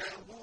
إنه